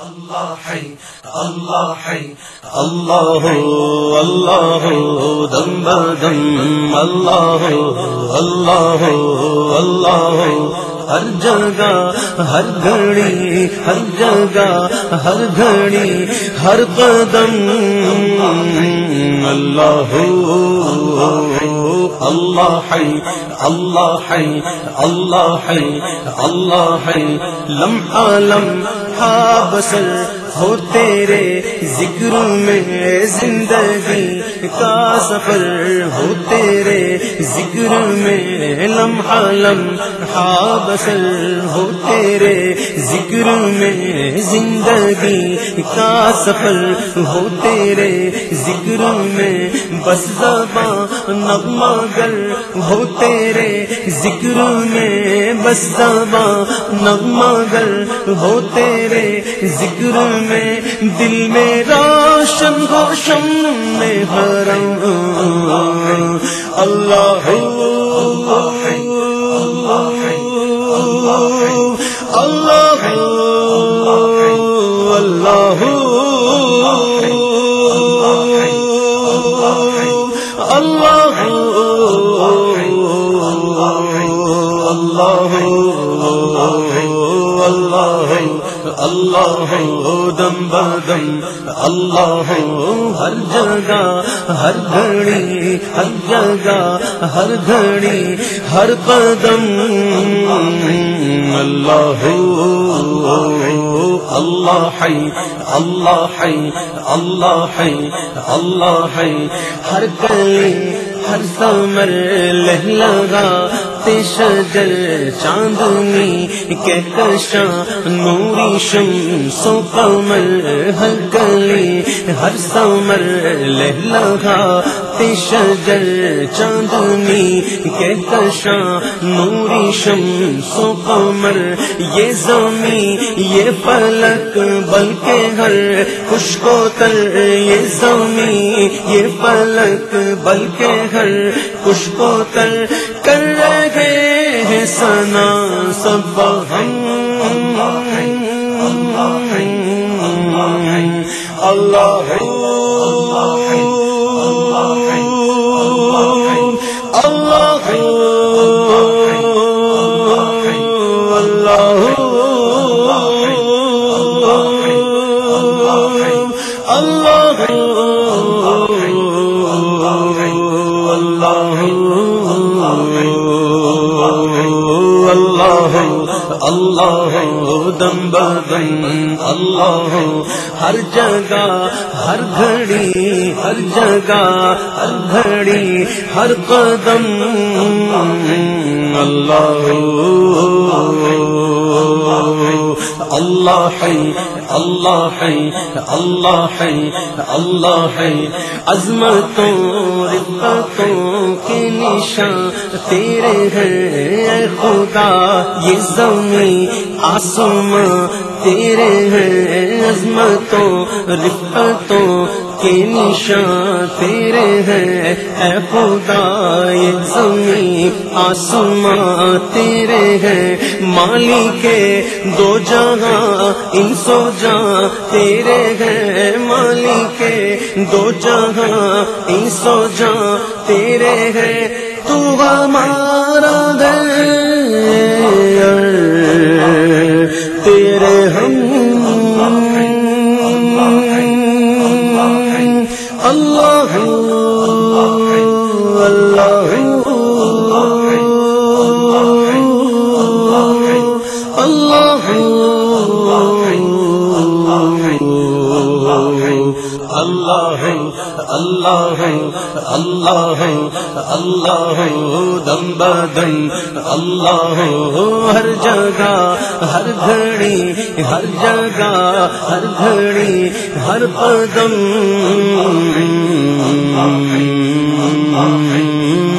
اللہ ہے اللہ ہے، اللہ اللہ دم بدم اللہ اللہ اللہ ہر جگہ، ہر گھڑی، ہر جگہ، ہر گھڑی، ہر قدم۔ اللہ ہو اللہ ہے اللہ ہے اللہ ہے اللہ ہے لمحہ لمحہ بسر ہو تیرے ذکر میں زندگی۔ کا سفر ہو تیرے ذکر میں لمحہ لمحہ بسر ہو تیرے ذکر میں زندگی کا سفر ہو تیرے ذکر میں بس زباں نغمہ گر ہو تیرے ذکر میں بس زباں نغمہ گر ہو تیرے ذکر میں دل میں روشن روشن میں ہر حرم اللہ اللہ اللہ اللہ اللہ اللہ اللہ دم بدم اللہ ہر جگہ، ہر گھڑی، ہر جگہ، ہر گھڑی، ہر قدم۔ اللہ اللہ ہے اللہ ہے اللہ ہے اللہ ہے۔ ہر گلی ہر سمر لہلگا شجر چاندنی کے کشاں نوری شم سو کمل ہر گلی ہر سمر لہلگا شجر چاندنی کے کشاں نوری شم سو کمر یہ زمین، یہ پلک بلکہ ہر خوش کو تر، یہ زمین، یہ پلک بلکہ ہر خوش کو تر۔ کر رہے ہیں سنا سب ہم۔ اللہ اللہ اللہ اللہ دم بدم اللہ ہر جگہ ہر گھڑی ہر جگہ ہر گھڑی ہر قدم اللہ اللہ ہے اللہ ہے اللہ ہے اللہ ہے عظمتوں رفتوں کے نشان تیرے ہیں خدا، یہ زمین آسمان تیرے ہیں عظمتوں رفتوں کے نشان تیرے ہیں۔ اے خدا، یہ زمین آسمان تیرے ہیں۔ مالی کے دو جہاں، ان سو جہاں تیرے ہیں۔ مالی کے دو جہاں، ان سو جہاں تیرے ہیں۔ تو ہمارا تیرے اللہ اللہ، دم بدم اللہ، ہر جگہ، ہر گھڑی، ہر جگہ، ہر گھڑی، ہر قدم۔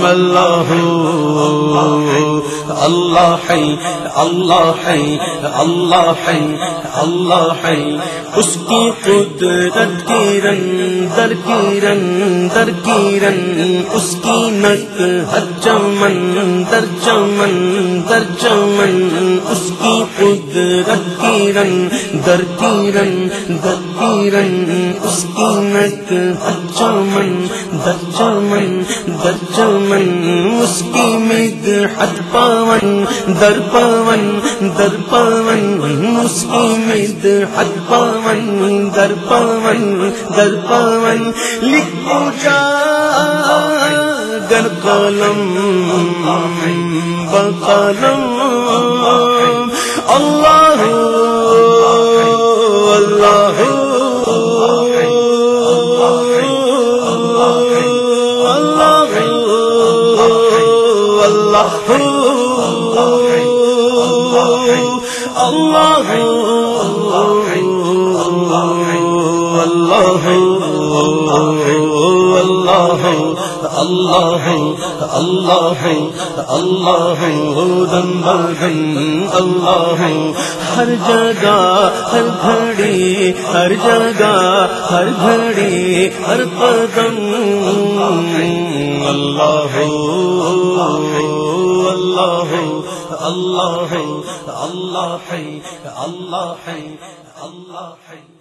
اللہ اللہ ہے اللہ ہے اللہ ہے اللہ ہے. اس کی قدرت کی رن در کی در کی اس کی نک ہر چمن در چمن در چمن اس کی قدرت کی رن در کی در کی اس کی نک ہر چمن در چمن در چمن اس کی مد حد پون در پون در پون اس کی مد حد پون در پون در پون لکھو جا گر قلم، بقلم۔ اللہ اللہ اللہ اللہ اللہ اللہ دم بدن اللہ ہر جگہ ہر گھڑی ہر جگہ ہر گھڑی ہر قدم اللہ اللہ اللہ اللہ ہے اللہ ہے اللہ ہے.